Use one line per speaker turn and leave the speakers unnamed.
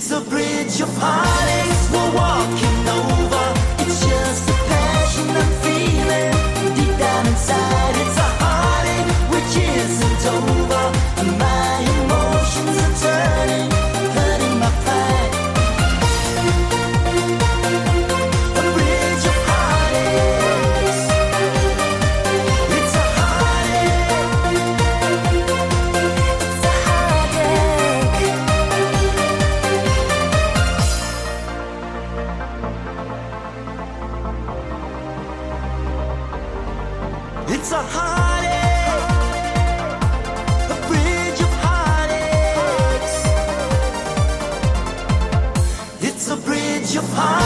It's a bridge of heartaches we're walking. It's a heartache, a bridge of heartaches. It's a bridge of heartaches.